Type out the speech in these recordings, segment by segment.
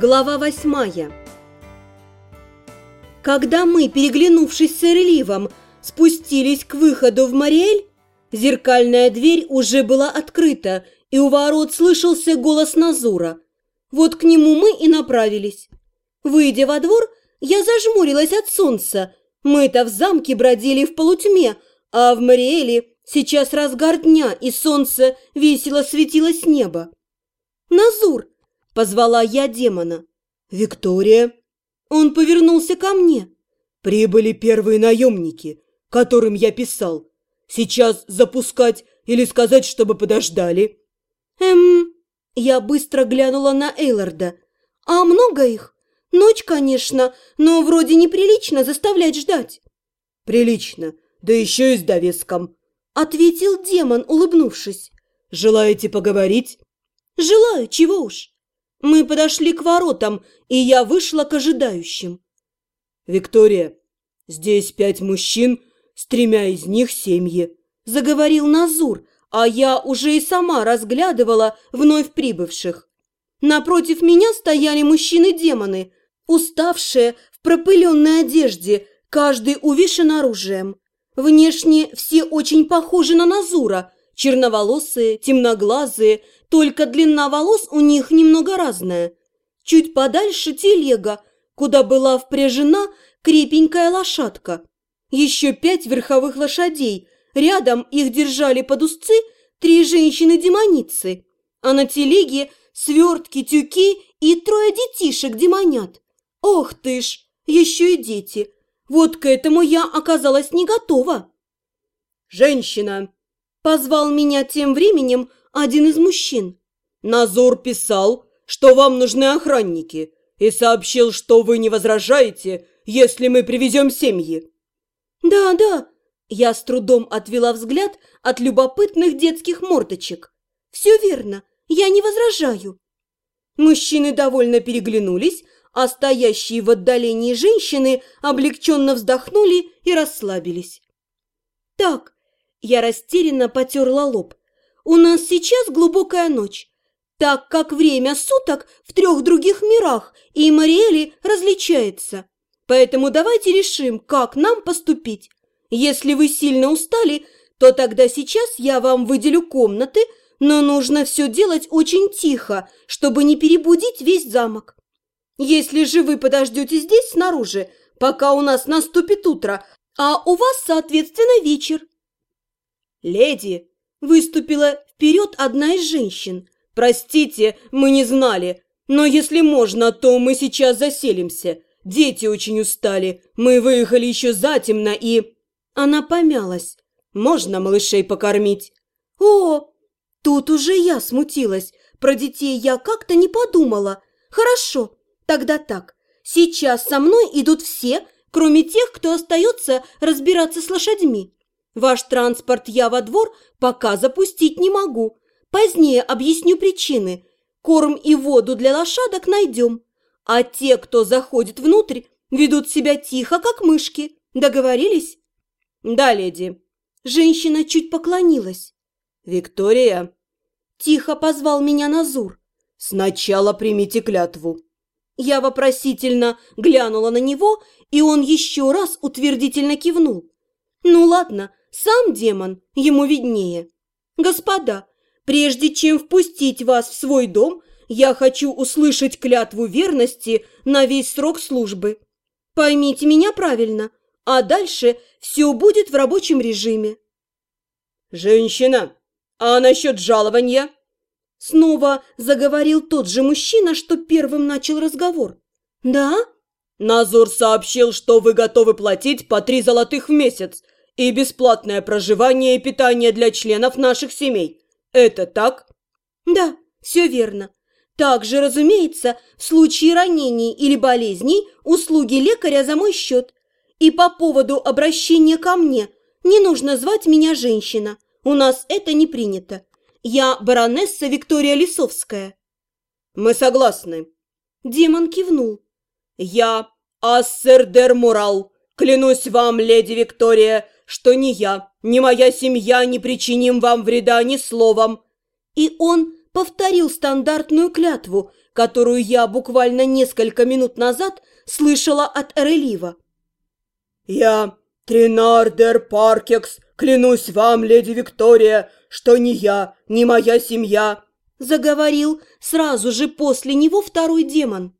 Глава восьмая Когда мы, переглянувшись с Эрливом, спустились к выходу в Мариэль, зеркальная дверь уже была открыта, и у ворот слышался голос Назура. Вот к нему мы и направились. Выйдя во двор, я зажмурилась от солнца. Мы-то в замке бродили в полутьме, а в Мариэле сейчас разгар дня, и солнце весело светило с неба. «Назур!» – позвала я демона. «Виктория!» Он повернулся ко мне. «Прибыли первые наемники, которым я писал. Сейчас запускать или сказать, чтобы подождали?» «Эм...» Я быстро глянула на Эйларда. «А много их? Ночь, конечно, но вроде неприлично заставлять ждать». «Прилично, да еще и с довеском», — ответил демон, улыбнувшись. «Желаете поговорить?» «Желаю, чего уж». Мы подошли к воротам, и я вышла к ожидающим. «Виктория, здесь пять мужчин, с тремя из них семьи», — заговорил Назур, а я уже и сама разглядывала вновь прибывших. Напротив меня стояли мужчины-демоны, уставшие в пропыленной одежде, каждый увешан оружием. Внешне все очень похожи на Назура, черноволосые, темноглазые, только длина волос у них немного разная. Чуть подальше телега, куда была впряжена крепенькая лошадка. Еще пять верховых лошадей, рядом их держали под узцы три женщины-демоницы, а на телеге свертки, тюки и трое детишек-демонят. Ох ты ж, еще и дети! Вот к этому я оказалась не готова. «Женщина!» – позвал меня тем временем один из мужчин. «Назор писал, что вам нужны охранники, и сообщил, что вы не возражаете, если мы привезем семьи». «Да, да», – я с трудом отвела взгляд от любопытных детских мордочек. «Все верно, я не возражаю». Мужчины довольно переглянулись, а стоящие в отдалении женщины облегченно вздохнули и расслабились. «Так», – я растерянно потерла лоб, – «у нас сейчас глубокая ночь, так как время суток в трех других мирах и Мариэли различается. Поэтому давайте решим, как нам поступить. Если вы сильно устали, то тогда сейчас я вам выделю комнаты, но нужно все делать очень тихо, чтобы не перебудить весь замок. Если же вы подождете здесь снаружи, пока у нас наступит утро, а у вас, соответственно, вечер. Леди, выступила вперед одна из женщин. Простите, мы не знали, но если можно, то мы сейчас заселимся. Дети очень устали, мы выехали еще затемно и... Она помялась. Можно малышей покормить? О, тут уже я смутилась. Про детей я как-то не подумала. Хорошо, Тогда так. Сейчас со мной идут все, кроме тех, кто остается разбираться с лошадьми. Ваш транспорт я во двор пока запустить не могу. Позднее объясню причины. Корм и воду для лошадок найдем. А те, кто заходит внутрь, ведут себя тихо, как мышки. Договорились? Да, леди. Женщина чуть поклонилась. Виктория. Тихо позвал меня Назур. Сначала примите клятву. Я вопросительно глянула на него, и он еще раз утвердительно кивнул. Ну ладно, сам демон, ему виднее. Господа, прежде чем впустить вас в свой дом, я хочу услышать клятву верности на весь срок службы. Поймите меня правильно, а дальше все будет в рабочем режиме. Женщина, а насчет жалования? Снова заговорил тот же мужчина, что первым начал разговор. «Да?» «Назор сообщил, что вы готовы платить по три золотых в месяц и бесплатное проживание и питание для членов наших семей. Это так?» «Да, все верно. Также, разумеется, в случае ранений или болезней услуги лекаря за мой счет. И по поводу обращения ко мне не нужно звать меня женщина. У нас это не принято. Я баронесса Виктория Лисовская». «Мы согласны». Демон кивнул. «Я Ассердер Мурал. Клянусь вам, леди Виктория, что ни я, ни моя семья не причиним вам вреда ни словом». И он повторил стандартную клятву, которую я буквально несколько минут назад слышала от Эрелива. «Я, Тринардер Паркекс, клянусь вам, леди Виктория, что ни я, ни моя семья», заговорил сразу же после него второй демон.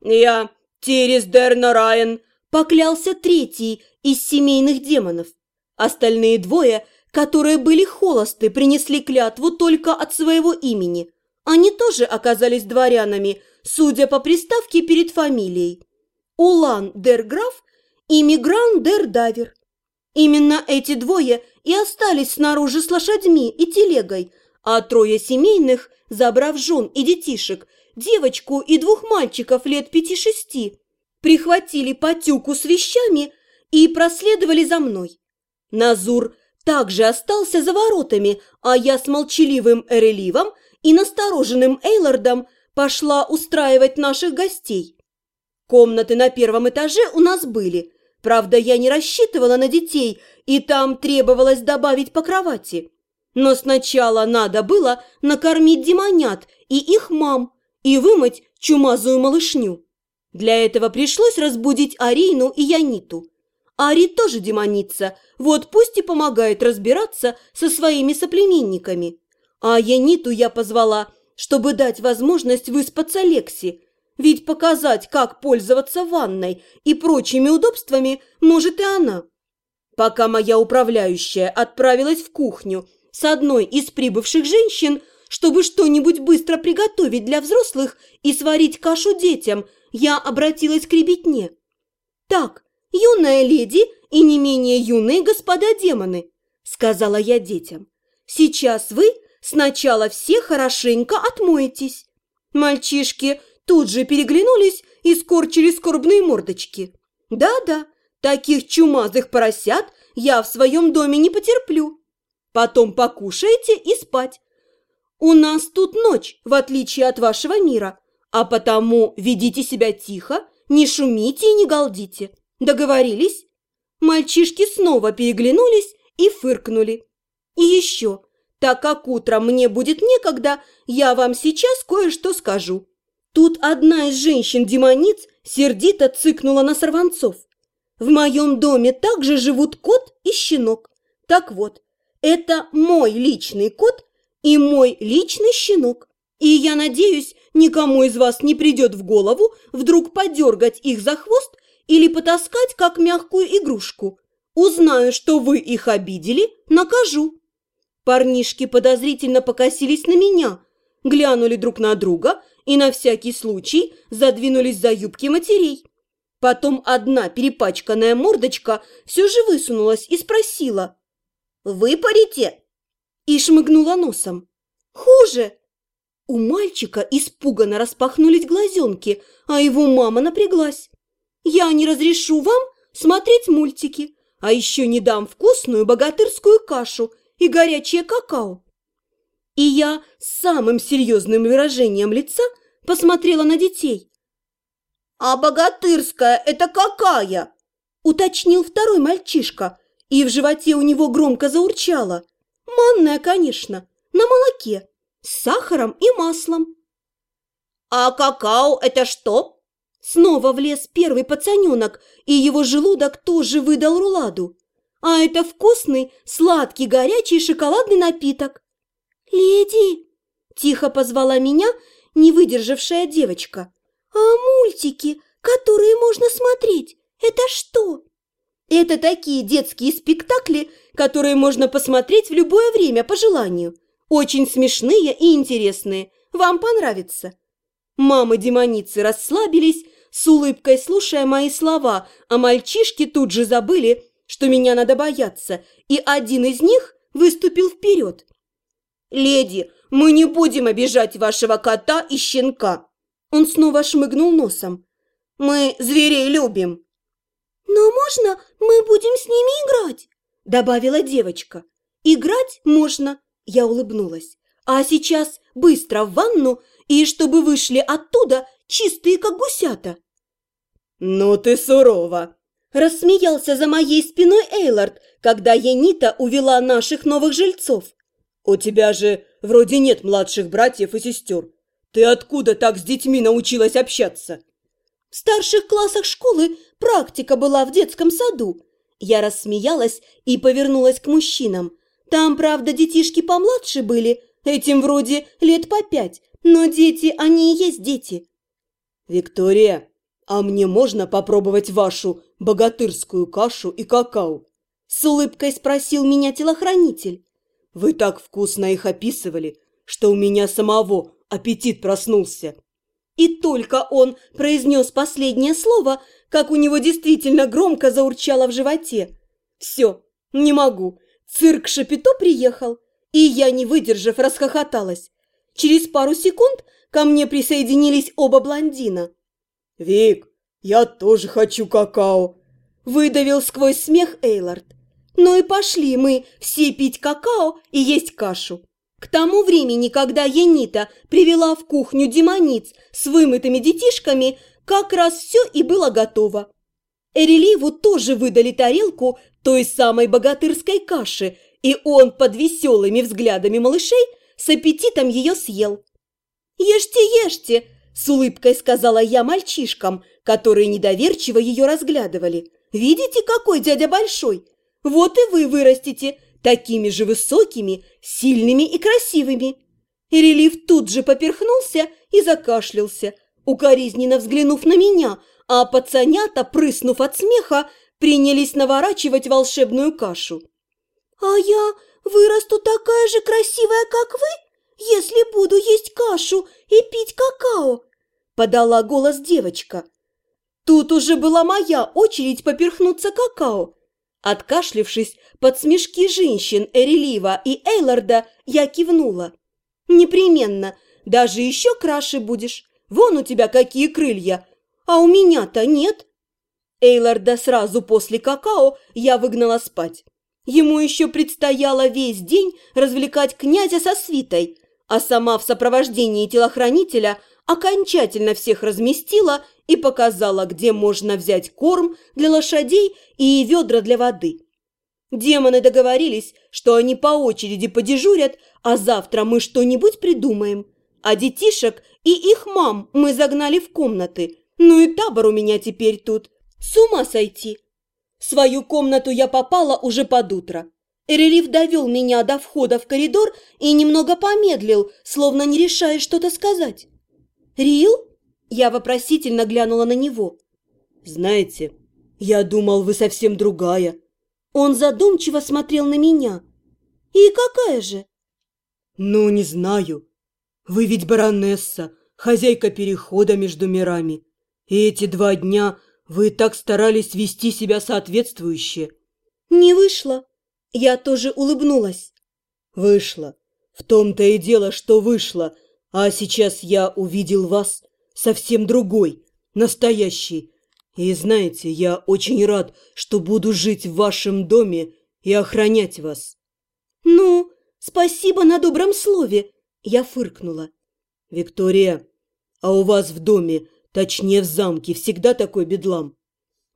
«Я, Тирис Дерна Райан», поклялся третий из семейных демонов. Остальные двое, которые были холосты, принесли клятву только от своего имени. Они тоже оказались дворянами, судя по приставке перед фамилией. Улан дер Граф и Мигран дер Давер. Именно эти двое и остались снаружи с лошадьми и телегой, а трое семейных, забрав жен и детишек, девочку и двух мальчиков лет пяти-шести, прихватили потюку с вещами и проследовали за мной. Назур также остался за воротами, а я с молчаливым Эреливом и настороженным Эйлардом пошла устраивать наших гостей. Комнаты на первом этаже у нас были. Правда, я не рассчитывала на детей, и там требовалось добавить по кровати. Но сначала надо было накормить демонят и их мам и вымыть чумазую малышню. Для этого пришлось разбудить Арину и Яниту. Ари тоже демоница, вот пусть и помогает разбираться со своими соплеменниками. А Яниту я позвала, чтобы дать возможность выспаться Лекси, ведь показать, как пользоваться ванной и прочими удобствами, может и она. Пока моя управляющая отправилась в кухню с одной из прибывших женщин, чтобы что-нибудь быстро приготовить для взрослых и сварить кашу детям, я обратилась к ребятне. «Так, юная леди и не менее юные господа демоны», – сказала я детям. «Сейчас вы сначала все хорошенько отмоетесь». Мальчишки тут же переглянулись и скорчили скорбные мордочки. «Да-да, таких чумазых поросят я в своем доме не потерплю. Потом покушайте и спать. У нас тут ночь, в отличие от вашего мира, а потому ведите себя тихо, не шумите и не галдите. Договорились?» Мальчишки снова переглянулись и фыркнули. «И еще, так как утром мне будет некогда, я вам сейчас кое-что скажу». Тут одна из женщин-демониц сердито цыкнула на сорванцов. «В моем доме также живут кот и щенок. Так вот, это мой личный кот и мой личный щенок. И я надеюсь, никому из вас не придет в голову вдруг подергать их за хвост или потаскать, как мягкую игрушку. Узнаю, что вы их обидели, накажу». Парнишки подозрительно покосились на меня, глянули друг на друга и на всякий случай задвинулись за юбки матерей. Потом одна перепачканная мордочка все же высунулась и спросила «Вы парите?» и шмыгнула носом. «Хуже!» У мальчика испуганно распахнулись глазенки, а его мама напряглась. Я не разрешу вам смотреть мультики, а еще не дам вкусную богатырскую кашу и горячее какао. И я с самым серьезным выражением лица посмотрела на детей. «А богатырская это какая?» – уточнил второй мальчишка, и в животе у него громко заурчало. «Манная, конечно, на молоке, с сахаром и маслом». «А какао это что?» Снова влез первый пацаненок, и его желудок тоже выдал руладу. А это вкусный, сладкий, горячий шоколадный напиток. «Леди!» – тихо позвала меня не выдержавшая девочка. «А мультики, которые можно смотреть, это что?» «Это такие детские спектакли, которые можно посмотреть в любое время по желанию. Очень смешные и интересные. Вам понравится». Мамы-демоницы расслабились, с улыбкой слушая мои слова, а мальчишки тут же забыли, что меня надо бояться, и один из них выступил вперед. «Леди, мы не будем обижать вашего кота и щенка!» Он снова шмыгнул носом. «Мы зверей любим!» «Но можно мы будем с ними играть?» Добавила девочка. «Играть можно!» Я улыбнулась. «А сейчас быстро в ванну и чтобы вышли оттуда чистые, как гусята». «Ну ты сурова!» Рассмеялся за моей спиной Эйлард, когда Янита увела наших новых жильцов. «У тебя же вроде нет младших братьев и сестер. Ты откуда так с детьми научилась общаться? В старших классах школы практика была в детском саду. Я рассмеялась и повернулась к мужчинам. Там, правда, детишки помладше были, этим вроде лет по пять, но дети, они и есть дети. Виктория, а мне можно попробовать вашу богатырскую кашу и какао? С улыбкой спросил меня телохранитель. Вы так вкусно их описывали, что у меня самого аппетит проснулся. И только он произнес последнее слово, как у него действительно громко заурчало в животе. Все, не могу. Цирк Шапито приехал, и я, не выдержав, расхохоталась. Через пару секунд ко мне присоединились оба блондина. «Вик, я тоже хочу какао!» Выдавил сквозь смех Эйлард. Ну и пошли мы все пить какао и есть кашу. К тому времени, когда Енита привела в кухню демониц с вымытыми детишками, как раз все и было готово. Эреливу тоже выдали тарелку той самой богатырской каши, и он под веселыми взглядами малышей с аппетитом ее съел. «Ешьте, ешьте!» – с улыбкой сказала я мальчишкам, которые недоверчиво ее разглядывали. «Видите, какой дядя большой? Вот и вы вырастете такими же высокими, сильными и красивыми. И релиф тут же поперхнулся и закашлялся, укоризненно взглянув на меня, а пацанята, прыснув от смеха, принялись наворачивать волшебную кашу. «А я вырасту такая же красивая, как вы, если буду есть кашу и пить какао», – подала голос девочка. Тут уже была моя очередь поперхнуться какао. Откашлившись под смешки женщин Эрелива и Эйларда, я кивнула. «Непременно, даже еще краше будешь. Вон у тебя какие крылья, а у меня-то нет». Эйларда сразу после какао я выгнала спать. Ему еще предстояло весь день развлекать князя со свитой, а сама в сопровождении телохранителя окончательно всех разместила и показала, где можно взять корм для лошадей и ведра для воды. Демоны договорились, что они по очереди подежурят, а завтра мы что-нибудь придумаем. А детишек и их мам мы загнали в комнаты. Ну и табор у меня теперь тут. С ума сойти. В свою комнату я попала уже под утро. Эрелив довел меня до входа в коридор и немного помедлил, словно не решая что-то сказать. «Рил?» Я вопросительно глянула на него. «Знаете, я думал, вы совсем другая». Он задумчиво смотрел на меня. «И какая же?» «Ну, не знаю. Вы ведь баронесса, хозяйка перехода между мирами. И эти два дня вы так старались вести себя соответствующе». «Не вышло». Я тоже улыбнулась. «Вышло. В том-то и дело, что вышло. А сейчас я увидел вас совсем другой, настоящий. И знаете, я очень рад, что буду жить в вашем доме и охранять вас». «Ну, спасибо на добром слове», – я фыркнула. «Виктория, а у вас в доме, точнее в замке, всегда такой бедлам?»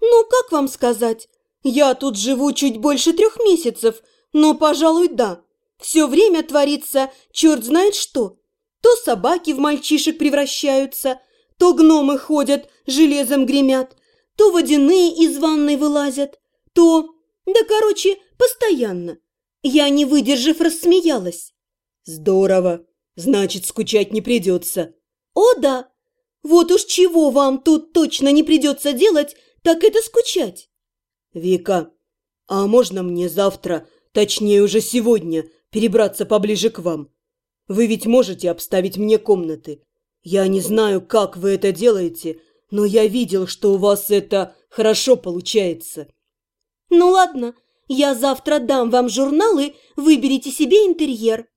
«Ну, как вам сказать? Я тут живу чуть больше трех месяцев, но, пожалуй, да. Все время творится черт знает что. То собаки в мальчишек превращаются, то гномы ходят, железом гремят, то водяные из ванной вылазят, то... Да, короче, постоянно. Я, не выдержав, рассмеялась. Здорово. Значит, скучать не придется. О, да. Вот уж чего вам тут точно не придется делать, так это скучать. Вика, а можно мне завтра, точнее уже сегодня, перебраться поближе к вам? Вы ведь можете обставить мне комнаты. Я не знаю, как вы это делаете, но я видел, что у вас это хорошо получается. Ну ладно, я завтра дам вам журналы, выберите себе интерьер.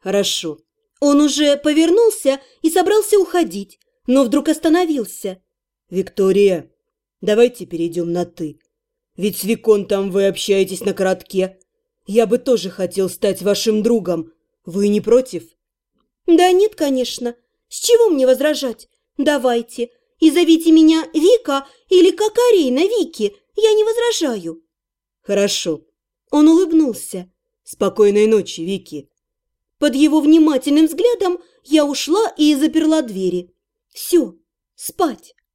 Хорошо. Он уже повернулся и собрался уходить, но вдруг остановился. Виктория, давайте перейдем на «ты». Ведь с Виконтом вы общаетесь на коротке. Я бы тоже хотел стать вашим другом. Вы не против? Да нет, конечно. С чего мне возражать? Давайте. И зовите меня Вика или Кокарейна Вики. Я не возражаю. Хорошо. Он улыбнулся. Спокойной ночи, Вики. Под его внимательным взглядом я ушла и заперла двери. Все, спать.